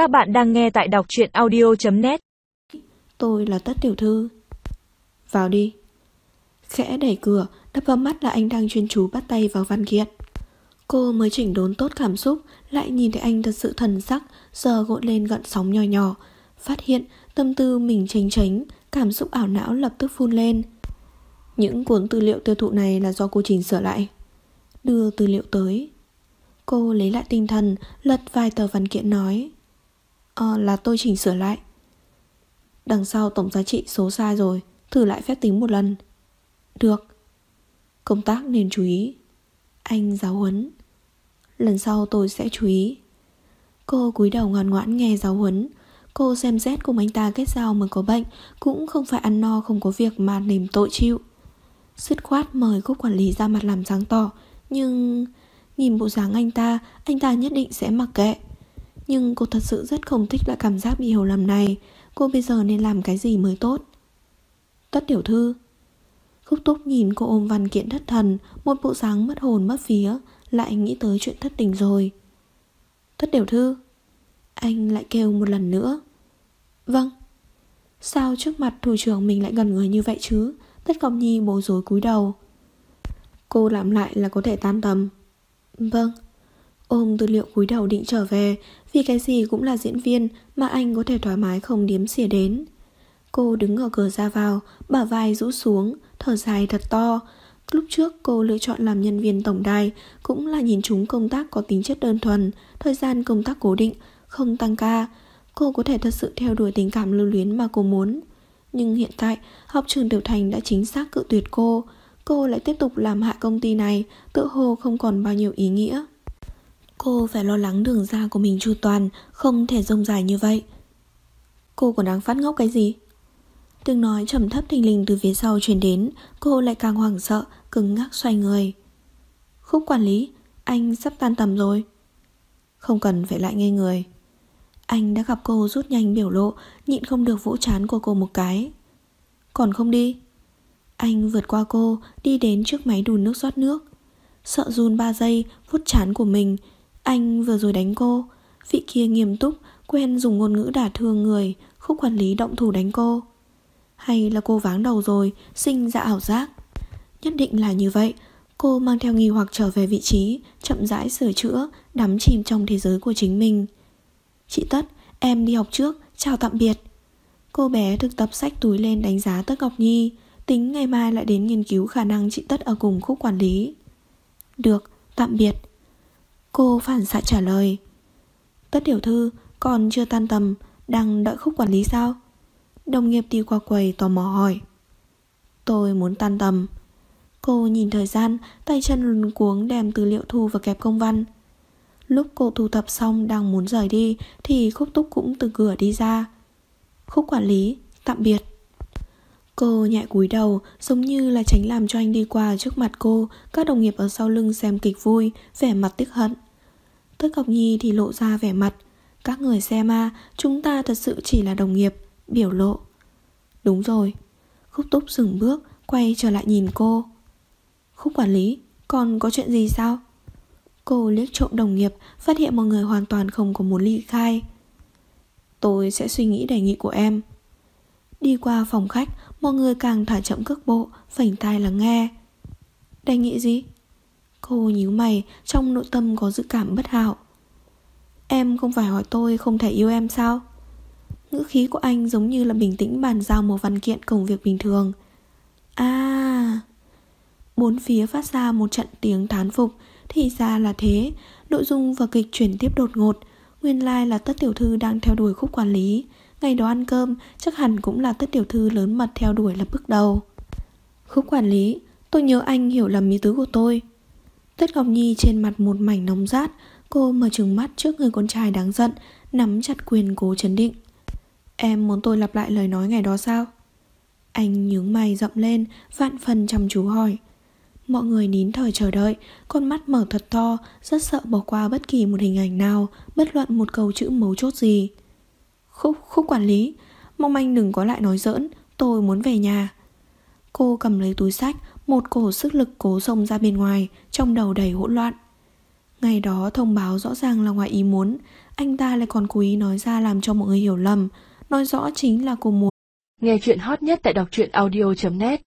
Các bạn đang nghe tại đọc truyện audio.net Tôi là tất tiểu thư. Vào đi. Khẽ đẩy cửa Đập vào mắt là anh đang chuyên chú bắt tay vào văn kiện. Cô mới chỉnh đốn tốt cảm xúc, Lại nhìn thấy anh thật sự thần sắc, Giờ gộn lên gận sóng nhỏ nhỏ. Phát hiện, tâm tư mình tránh chánh Cảm xúc ảo não lập tức phun lên. Những cuốn tư liệu tiêu thụ này Là do cô chỉnh sửa lại. Đưa tư liệu tới. Cô lấy lại tinh thần, Lật vài tờ văn kiện nói. Ờ là tôi chỉnh sửa lại. Đằng sau tổng giá trị số sai rồi, Thử lại phép tính một lần. Được. Công tác nên chú ý. Anh giáo huấn. Lần sau tôi sẽ chú ý. Cô cúi đầu ngoan ngoãn nghe giáo huấn. Cô xem xét cùng anh ta kết giao mà có bệnh, Cũng không phải ăn no, không có việc mà niềm tội chịu. Dứt khoát mời cúc quản lý ra mặt làm sáng tỏ, Nhưng Nhìn bộ dáng anh ta Anh ta nhất định sẽ mặc kệ. Nhưng cô thật sự rất không thích lại cảm giác bị hiểu lầm này. Cô bây giờ nên làm cái gì mới tốt? Tất tiểu thư. Khúc túc nhìn cô ôm văn kiện thất thần, Một bộ dáng mất hồn mất phía Lại nghĩ tới chuyện thất tình rồi. Tất tiểu thư, Anh lại kêu một lần nữa. Vâng. Sao trước mặt thủ trưởng mình lại gần người như vậy chứ? Tất Ngọc Nhi bối rối cúi đầu. Cô làm lại là có thể tan tầm. Vâng. Ôm tư liệu cúi đầu định trở về, Vì cái gì cũng là diễn viên Mà anh có thể thoải mái không điếm xỉa đến. Cô đứng ở cửa ra vào, Bả vai rũ xuống, Thở dài thật to. Lúc trước cô lựa chọn làm nhân viên tổng đài Cũng là nhìn chúng công tác có tính chất đơn thuần, Thời gian công tác cố định, Không tăng ca. Cô có thể thật sự theo đuổi tình cảm lưu luyến mà cô muốn. Nhưng hiện tại, Học trường Tiểu Thành đã chính xác cự tuyệt cô. Cô lại tiếp tục làm hại công ty này, Tự hồ không còn bao nhiêu ý nghĩa. Cô phải lo lắng đường ra của mình chu toàn, Không thể rông dài như vậy. Cô còn đang phát ngốc cái gì? Tiếng nói trầm thấp thình lình từ phía sau truyền đến, Cô lại càng hoảng sợ, Cứng ngắc xoay người. Khúc quản lý, Anh sắp tan tầm rồi. Không cần phải lại ngây người. Anh đã gặp cô rút nhanh biểu lộ, Nhịn không được vỗ chán của cô một cái. Còn không đi? Anh vượt qua cô, Đi đến trước máy đun nước rót nước. Sợ run 3 giây Vút chán của mình anh vừa rồi đánh cô. Vị kia nghiêm túc Quen dùng ngôn ngữ đả thương người Khúc quản lý động thủ đánh cô. Hay là cô váng đầu rồi Sinh ra ảo giác? Nhất định là như vậy. Cô mang theo nghi hoặc trở về vị trí Chậm rãi sửa chữa Đắm chìm trong thế giới của chính mình. Chị Tất em đi học trước Chào tạm biệt. Cô bé thực tập sách túi lên đánh giá Tất Ngọc Nhi Tính ngày mai lại đến nghiên cứu khả năng chị Tất ở cùng khúc quản lý. Được, tạm biệt. Cô phản xạ trả lời. Tất tiểu thư, Còn chưa tan tầm, Đang đợi khúc quản lý sao? Đồng nghiệp đi qua quầy tò mò hỏi. Tôi muốn tan tầm. Cô nhìn thời gian, Tay chân luồn cuống đem tư liệu thu và kẹp công văn. Lúc cô thu thập xong Đang muốn rời đi, Thì khúc túc cũng từ cửa đi ra. Khúc quản lý, Tạm biệt. Cô nhẹ cúi đầu, Giống như là tránh làm cho anh đi qua trước mặt cô. Các đồng nghiệp ở sau lưng xem kịch vui, Vẻ mặt tức hận. Tức Ngọc Nhi thì lộ ra vẻ mặt. Các người xem à Chúng ta thật sự chỉ là đồng nghiệp, biểu lộ. Đúng rồi. Khúc túc dừng bước, Quay trở lại nhìn cô. Khúc quản lý, Còn có chuyện gì sao? Cô liếc trộm đồng nghiệp, Phát hiện mọi người hoàn toàn không có muốn ly khai. Tôi sẽ suy nghĩ đề nghị của em. Đi qua phòng khách Mọi người càng thả chậm cước bộ, Phảnh tai lắng nghe. Đề nghị gì? Cô nhíu mày, Trong nội tâm có dự cảm bất hảo. Em không phải hỏi tôi không thể yêu em sao? Ngữ khí của anh giống như là bình tĩnh bàn giao một văn kiện công việc bình thường. À! Bốn phía phát ra một trận tiếng thán phục. Thì ra là thế. Nội dung và kịch chuyển tiếp đột ngột. Nguyên lai like là tất tiểu thư đang theo đuổi khúc quản lý. Ngày đó ăn cơm Chắc hẳn cũng là tất tiểu thư lớn mật theo đuổi là bước đầu Khúc quản lý Tôi nhớ anh hiểu lầm ý tứ của tôi Tất Ngọc Nhi trên mặt một mảnh nóng rát Cô mở trừng mắt trước người con trai đáng giận Nắm chặt quyền cố chấn định Em muốn tôi lặp lại lời nói ngày đó sao? Anh nhướng mày rậm lên, vạn phần chăm chú hỏi. Mọi người nín thở chờ đợi, con mắt mở thật to, rất sợ bỏ qua bất kỳ một hình ảnh nào, bất luận một câu chữ mấu chốt gì. Khúc, khúc quản lý, mong anh đừng có lại nói giỡn, tôi muốn về nhà. Cô cầm lấy túi sách, một cổ sức lực cố xông ra bên ngoài, trong đầu đầy hỗn loạn. Ngày đó thông báo rõ ràng là ngoài ý muốn Anh ta lại còn cố ý nói ra làm cho mọi người hiểu lầm Nói rõ chính là cô muốn Nghe chuyện hot nhất tại đọc truyện audio.net